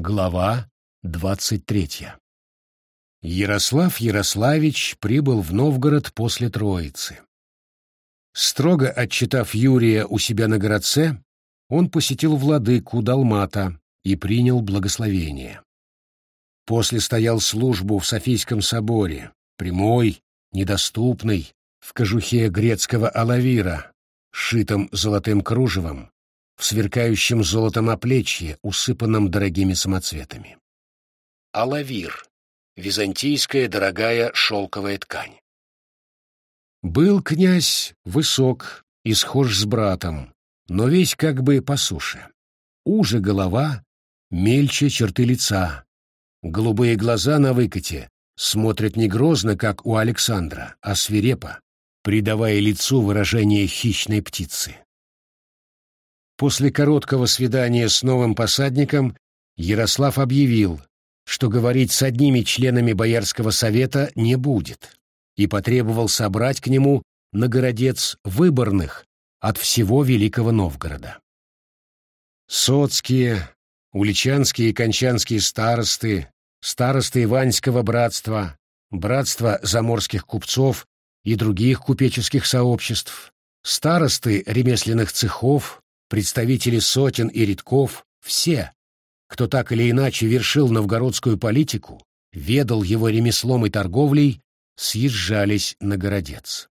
Глава двадцать третья. Ярослав Ярославич прибыл в Новгород после Троицы. Строго отчитав Юрия у себя на городце, он посетил владыку Далмата и принял благословение. После стоял службу в Софийском соборе, прямой, недоступный, в кожухе грецкого алавира, шитом золотым кружевом, в сверкающем золотом оплечье, усыпанном дорогими самоцветами. Алавир — византийская дорогая шелковая ткань. Был князь высок и схож с братом, но весь как бы по суше. Уже голова, мельче черты лица. Голубые глаза на выкате смотрят не грозно, как у Александра, а свирепо, придавая лицу выражение хищной птицы. После короткого свидания с новым посадником Ярослав объявил, что говорить с одними членами Боярского совета не будет, и потребовал собрать к нему на городец выборных от всего Великого Новгорода. Соцкие, уличанские и кончанские старосты, старосты Иванского братства, братства заморских купцов и других купеческих сообществ, старосты ремесленных цехов, представители сотен и редков, все, кто так или иначе вершил новгородскую политику, ведал его ремеслом и торговлей, съезжались на городец.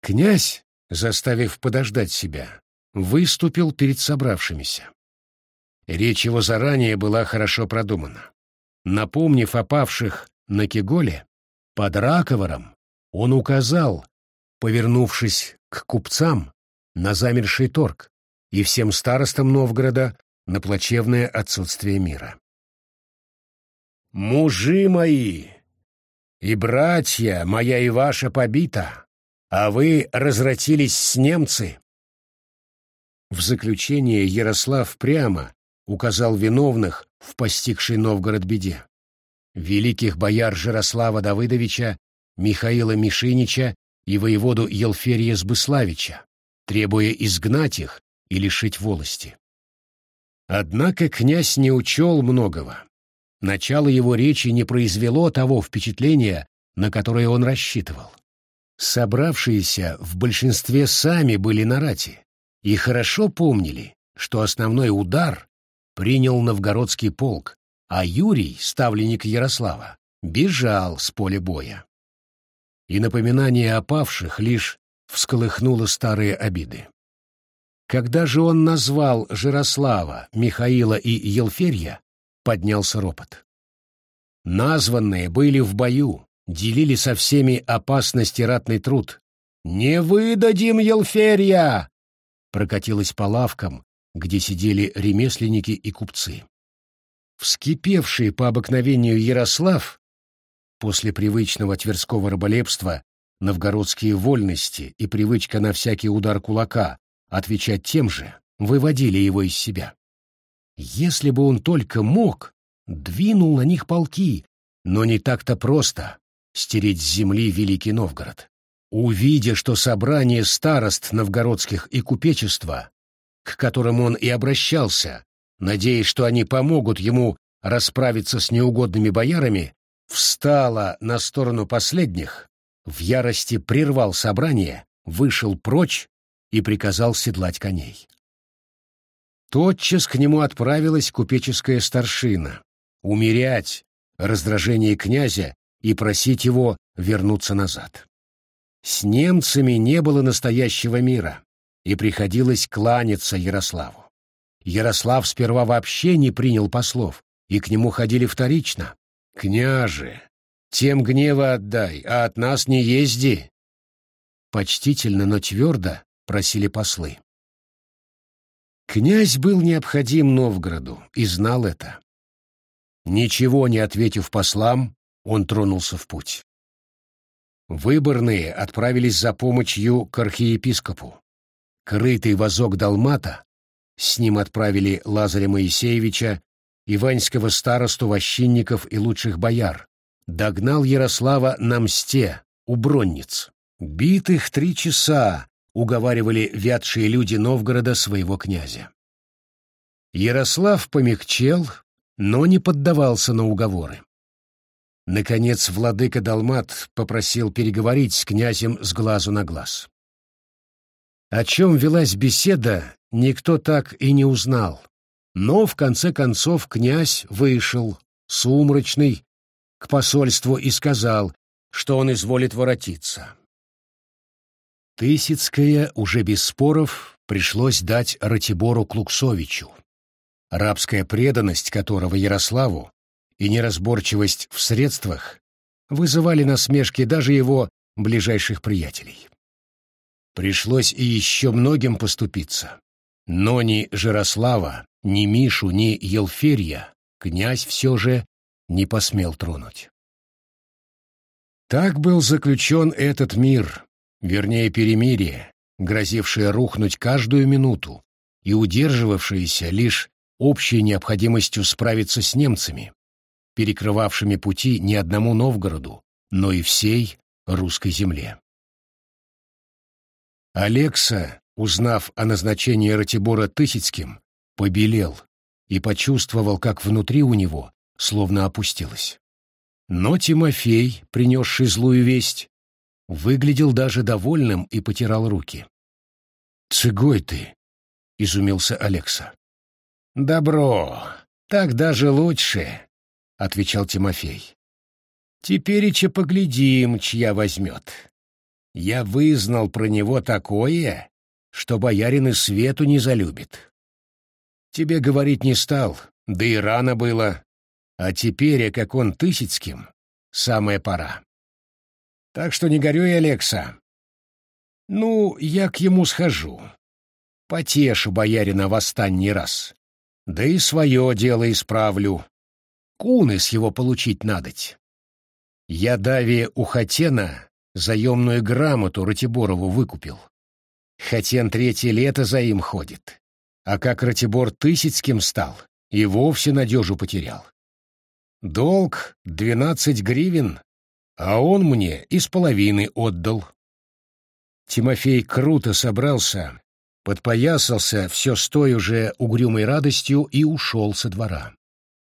Князь, заставив подождать себя, выступил перед собравшимися. Речь его заранее была хорошо продумана. Напомнив о павших на Кеголе, под Раковором, он указал, повернувшись к купцам, на замерший торг, и всем старостам Новгорода на плачевное отсутствие мира. «Мужи мои и братья моя и ваша побита, а вы развратились с немцы!» В заключение Ярослав прямо указал виновных в постигшей Новгород беде. Великих бояр Жирослава Давыдовича, Михаила Мишинича и воеводу Елферия Сбыславича, требуя изгнать их и лишить волости. Однако князь не учел многого. Начало его речи не произвело того впечатления, на которое он рассчитывал. Собравшиеся в большинстве сами были на рати и хорошо помнили, что основной удар принял новгородский полк, а Юрий, ставленник Ярослава, бежал с поля боя. И напоминание о павших лишь всколыхнуло старые обиды. Когда же он назвал Жирослава, Михаила и Елферья, поднялся ропот. Названные были в бою, делили со всеми опасности ратный труд. «Не выдадим Елферья!» прокатилось по лавкам, где сидели ремесленники и купцы. Вскипевший по обыкновению Ярослав, после привычного тверского раболепства, новгородские вольности и привычка на всякий удар кулака отвечать тем же, выводили его из себя. Если бы он только мог, двинул на них полки, но не так-то просто стереть с земли Великий Новгород. Увидя, что собрание старост новгородских и купечества, к которым он и обращался, надеясь, что они помогут ему расправиться с неугодными боярами, встало на сторону последних, в ярости прервал собрание, вышел прочь и приказал седлать коней. Тотчас к нему отправилась купеческая старшина, умерять раздражение князя и просить его вернуться назад. С немцами не было настоящего мира, и приходилось кланяться Ярославу. Ярослав сперва вообще не принял послов, и к нему ходили вторично. «Княже, тем гнева отдай, а от нас не езди!» Почтительно, но твердо просили послы. Князь был необходим Новгороду и знал это. Ничего не ответив послам, он тронулся в путь. Выборные отправились за помощью к архиепископу. Крытый возок Далмата, с ним отправили Лазаря Моисеевича, Иванского старосту вощинников и лучших бояр, догнал Ярослава на мсте, у Бронниц. Битых три часа уговаривали вятшие люди Новгорода своего князя. Ярослав помягчел, но не поддавался на уговоры. Наконец владыка Далмат попросил переговорить с князем с глазу на глаз. О чем велась беседа, никто так и не узнал. Но, в конце концов, князь вышел, сумрачный, к посольству и сказал, что он изволит воротиться. Тысяцкое, уже без споров, пришлось дать Ратибору Клуксовичу, рабская преданность которого Ярославу и неразборчивость в средствах вызывали насмешки даже его ближайших приятелей. Пришлось и еще многим поступиться. Но ни Жирослава, ни Мишу, ни Елферья князь все же не посмел тронуть. Так был заключен этот мир, вернее перемирие, грозившее рухнуть каждую минуту и удерживавшееся лишь общей необходимостью справиться с немцами, перекрывавшими пути не одному Новгороду, но и всей русской земле. Алекса, узнав о назначении Ратибора Тысяцким, побелел и почувствовал, как внутри у него словно опустилось. Но Тимофей, принесший злую весть, выглядел даже довольным и потирал руки. «Цыгой ты!» — изумился Алекса. «Добро, так даже лучше», — отвечал Тимофей. «Теперь поглядим, чья возьмет. Я вызнал про него такое, что боярин и свету не залюбит. Тебе говорить не стал, да и рано было. А теперь, как он Тысяцким, самая пора. Так что не горюй, Алекса. Ну, я к ему схожу. Потешу боярина в останний раз. Да и свое дело исправлю. Куны с его получить надоть. Я Даве у Хатена заемную грамоту Ратиборову выкупил. Хатен третье лето за им ходит. А как Ратибор Тысяцким стал, и вовсе надежу потерял. Долг — двенадцать гривен, а он мне из половины отдал. Тимофей круто собрался, подпоясался все с той уже угрюмой радостью и ушел со двора.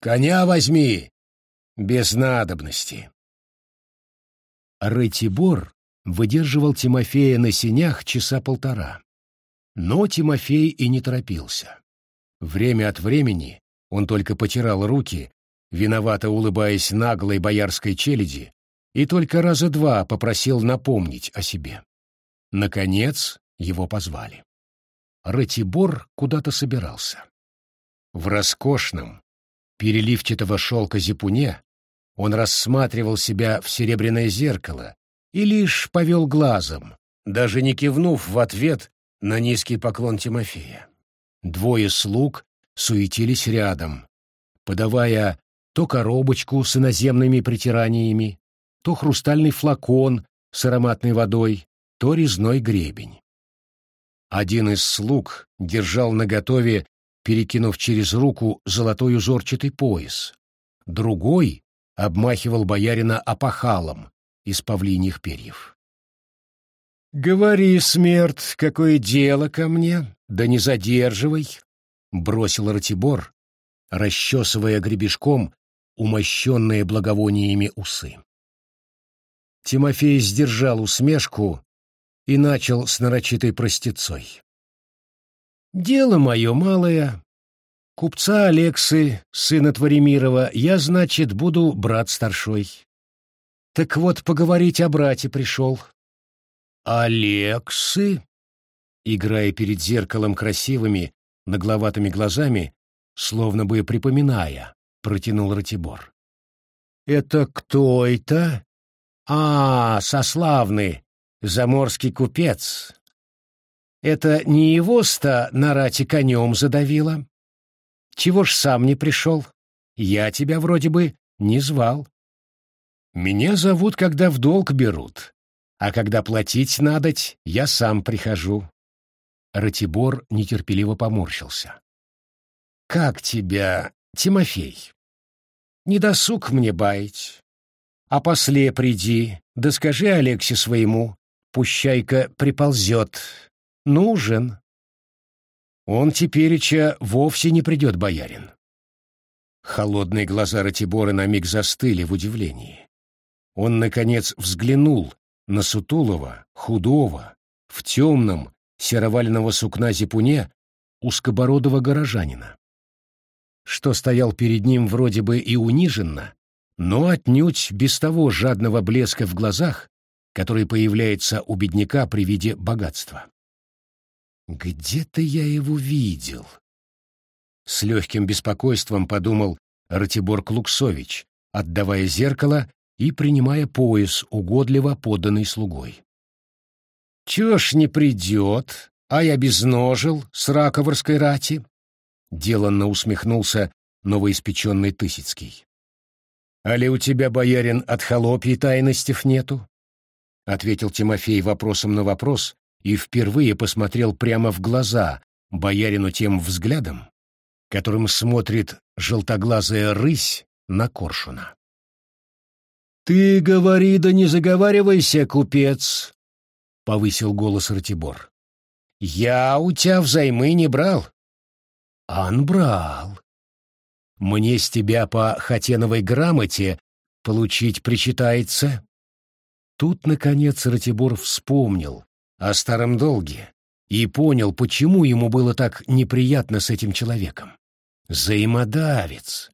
«Коня возьми!» «Без надобности!» Ратибор выдерживал Тимофея на сенях часа полтора. Но Тимофей и не торопился. Время от времени он только потирал руки, виновато улыбаясь наглой боярской челяди, и только раза два попросил напомнить о себе. Наконец его позвали. Ратибор куда-то собирался. В роскошном, переливчатого шелка зипуне он рассматривал себя в серебряное зеркало и лишь повел глазом, даже не кивнув в ответ на низкий поклон Тимофея. Двое слуг суетились рядом, подавая то коробочку с иноземными притираниями, то хрустальный флакон с ароматной водой, то резной гребень. Один из слуг держал наготове, перекинув через руку золотой узорчатый пояс. Другой обмахивал боярина опахалом из павлиньих перьев. «Говори, смерть, какое дело ко мне, да не задерживай!» — бросил Ратибор, расчесывая гребешком умощенные благовониями усы. Тимофей сдержал усмешку и начал с нарочитой простецой. «Дело мое малое, Купца Алексы, сына Творимирова, я, значит, буду брат старшой. Так вот, поговорить о брате пришел. Алексы? Играя перед зеркалом красивыми, нагловатыми глазами, словно бы припоминая, протянул Ратибор. Это кто это? А, сославный, заморский купец. Это не его-ста на рате конем задавила? Чего ж сам не пришел? Я тебя вроде бы не звал. Меня зовут, когда в долг берут, а когда платить надоть, я сам прихожу. Ратибор нетерпеливо поморщился. Как тебя, Тимофей? Не досуг мне баять. А после приди, да скажи Алексе своему, пущайка приползет. Нужен. Он тепереча вовсе не придет, боярин. Холодные глаза Ратибора на миг застыли в удивлении. Он, наконец, взглянул на сутулого, худого, в темном, серовального сукна зипуне узкобородого горожанина, что стоял перед ним вроде бы и униженно, но отнюдь без того жадного блеска в глазах, который появляется у бедняка при виде богатства. «Где-то я его видел», — с легким беспокойством подумал Ратибор Клуксович, отдавая зеркало и принимая пояс, угодливо поданный слугой. «Чего ж не придет, а я безножил с раковорской рати?» — деланно усмехнулся новоиспеченный Тысяцкий. «Али у тебя, боярин, от холопьей тайностев нету?» — ответил Тимофей вопросом на вопрос и впервые посмотрел прямо в глаза боярину тем взглядом, которым смотрит желтоглазая рысь на коршуна. «Ты говори, да не заговаривайся, купец!» — повысил голос Ратибор. «Я у тебя взаймы не брал». «Ан брал. Мне с тебя по Хатеновой грамоте получить причитается». Тут, наконец, Ратибор вспомнил о старом долге и понял, почему ему было так неприятно с этим человеком. Взаимодавец.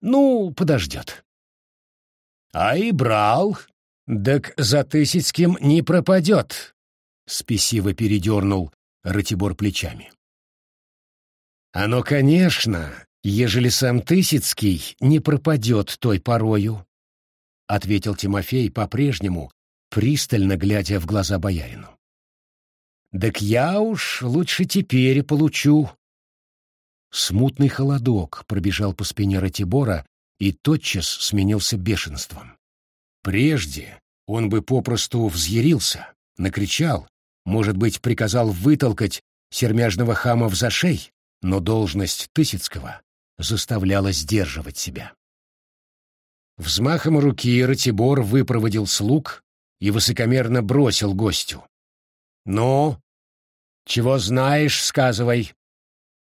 Ну, подождет. А и брал. Так за Тысяцким не пропадет. Спесиво передернул Ратибор плечами. Оно, конечно, ежели сам Тысяцкий не пропадет той порою, — ответил Тимофей по-прежнему, пристально глядя в глаза боярину. «Так я уж лучше теперь получу Смутный холодок пробежал по спине Ратибора и тотчас сменился бешенством. Прежде он бы попросту взъярился, накричал, может быть, приказал вытолкать сермяжного хама в зашей, но должность Тысяцкого заставляла сдерживать себя. Взмахом руки Ратибор выпроводил слуг и высокомерно бросил гостю. «Ну, чего знаешь, сказывай».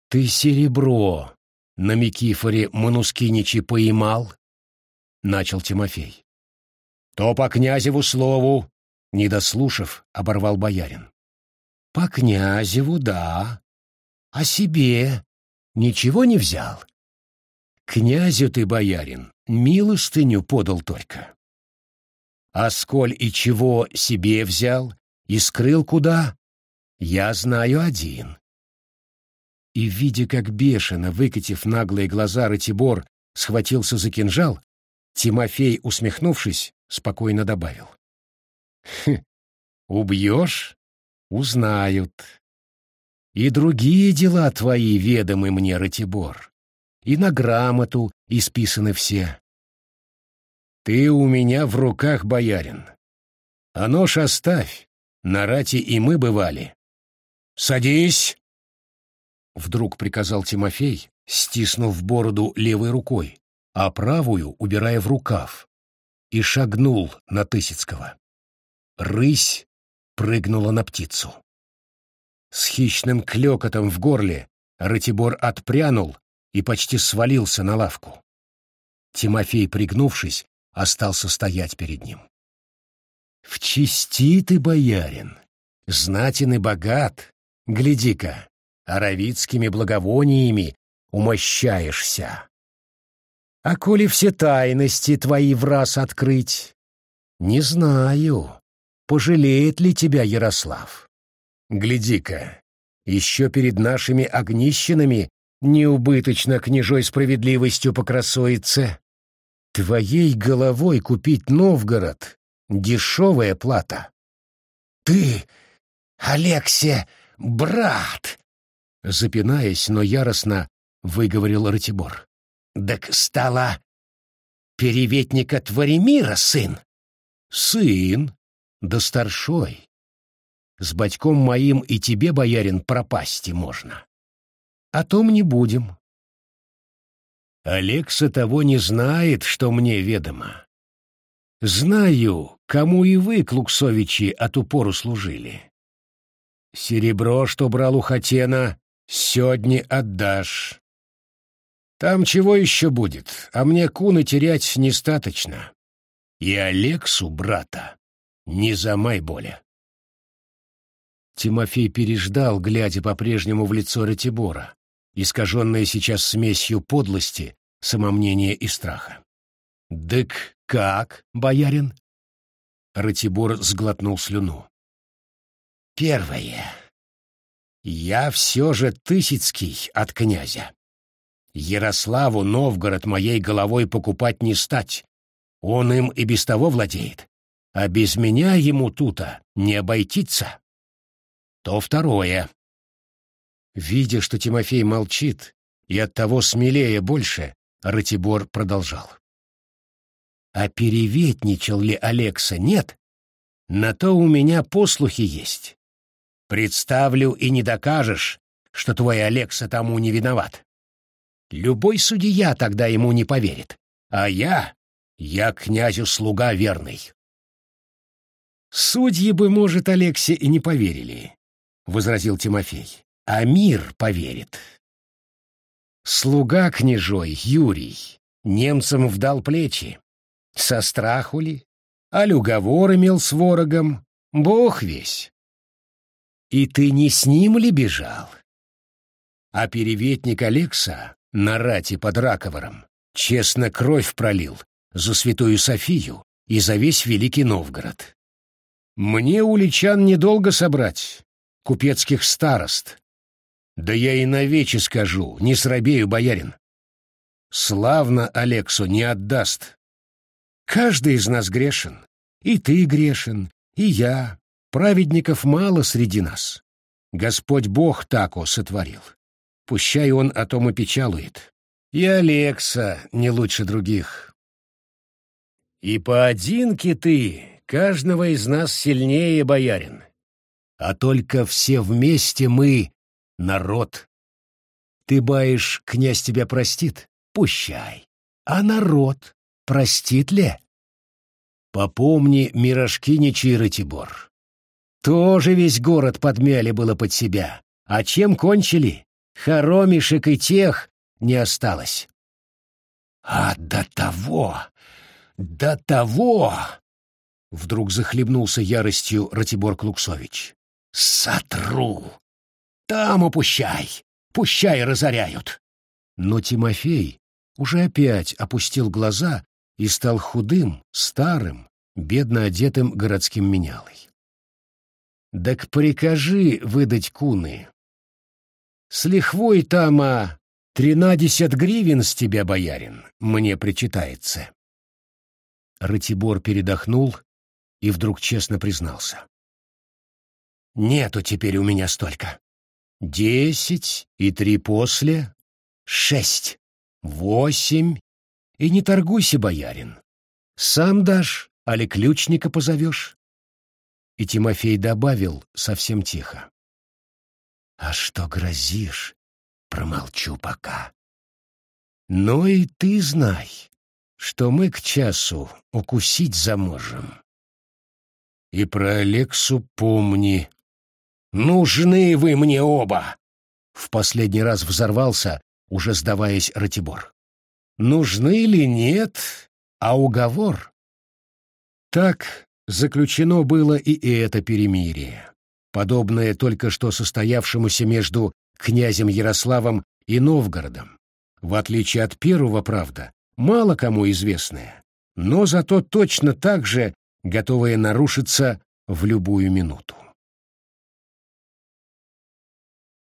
«Ты серебро на Микифоре Манускиничи поймал?» — начал Тимофей. «То по князеву слову», — не дослушав, оборвал боярин. «По князеву, да. А себе ничего не взял?» «Князю ты, боярин, милостыню подал только». «А сколь и чего себе взял и скрыл куда?» «Я знаю один и, видя, как бешено, выкатив наглые глаза, Ратибор схватился за кинжал, Тимофей, усмехнувшись, спокойно добавил. «Хм, убьешь — узнают. И другие дела твои ведомы мне, Ратибор, и на грамоту исписаны все. Ты у меня в руках, боярин. А нож оставь, на рате и мы бывали. Садись!» Вдруг приказал Тимофей, стиснув бороду левой рукой, а правую убирая в рукав, и шагнул на Тысяцкого. Рысь прыгнула на птицу. С хищным клёкотом в горле Ратибор отпрянул и почти свалился на лавку. Тимофей, пригнувшись, остался стоять перед ним. «В чести ты, боярин, знатен и богат, гляди-ка, аравитскими благовониями умощаешься. А коли все тайности твои в раз открыть, не знаю, пожалеет ли тебя Ярослав. Гляди-ка, еще перед нашими огнищенами неубыточно княжой справедливостью покрасуется. Твоей головой купить Новгород — дешевая плата. Ты, Алексия, брат, запинаясь, но яростно выговорил Ратибор. «Так стало переветника Творимира сын?» «Сын, да старшой. С батьком моим и тебе, боярин, пропасти можно. О том не будем». Алекса того не знает, что мне ведомо. Знаю, кому и вы, Клуксовичи, от упору служили. Серебро, что брал у Хатена, Сегодня отдашь. Там чего еще будет, а мне куны терять недостаточно. И Алексу, брата, не замай боли. Тимофей переждал, глядя по-прежнему в лицо Ратибора, искаженное сейчас смесью подлости, самомнения и страха. «Дык как, боярин?» Ратибор сглотнул слюну. «Первое. Я все же Тысяцкий от князя. Ярославу Новгород моей головой покупать не стать. Он им и без того владеет. А без меня ему тута не обойтиться. То второе. Видя, что Тимофей молчит, и оттого смелее больше, Ратибор продолжал. А переветничал ли Алекса, нет? На то у меня послухи есть. Представлю и не докажешь, что твой Алекса тому не виноват. Любой судья тогда ему не поверит. А я, я князю слуга верный. Судьи бы, может, Алексе и не поверили, — возразил Тимофей. А мир поверит. Слуга княжой, Юрий, немцам вдал плечи. Со страху ли? А уговор имел с ворогом? Бог весь. И ты не с ним ли бежал? А переветник Алекса на рате под Раковором честно кровь пролил за святую Софию и за весь Великий Новгород. Мне уличан недолго собрать, купецких старост. Да я и навече скажу, не срабею, боярин. Славно Алексу не отдаст. Каждый из нас грешен. И ты грешен, и я. Праведников мало среди нас. Господь Бог тако сотворил. Пущай он о том и печалует. И Алекса не лучше других. И поодинке ты, каждого из нас сильнее, боярин. А только все вместе мы — народ. Ты баишь, князь тебя простит? Пущай. А народ простит ли? Попомни Мирошкиничий Ратибор. Тоже весь город подмяли было под себя. А чем кончили? Хоромишек и тех не осталось. А до того, до того... Вдруг захлебнулся яростью Ратибор Клуксович. «Сотру! Там упущай! Пущай разоряют!» Но Тимофей уже опять опустил глаза и стал худым, старым, бедно одетым городским менялой. Так прикажи выдать куны. С лихвой там, а тринадесят гривен с тебя, боярин, мне причитается. Ратибор передохнул и вдруг честно признался. Нету теперь у меня столько. Десять и три после, шесть, восемь. И не торгуйся, боярин. Сам дашь, али ключника позовешь. И Тимофей добавил совсем тихо. «А что грозишь? Промолчу пока. Но и ты знай, что мы к часу укусить заможем. И про Алексу помни. Нужны вы мне оба!» В последний раз взорвался, уже сдаваясь Ратибор. «Нужны ли нет, а уговор?» Так заключено было и это перемирие, подобное только что состоявшемуся между князем Ярославом и Новгородом. В отличие от первого, правда, мало кому известное, но зато точно так же готовое нарушиться в любую минуту.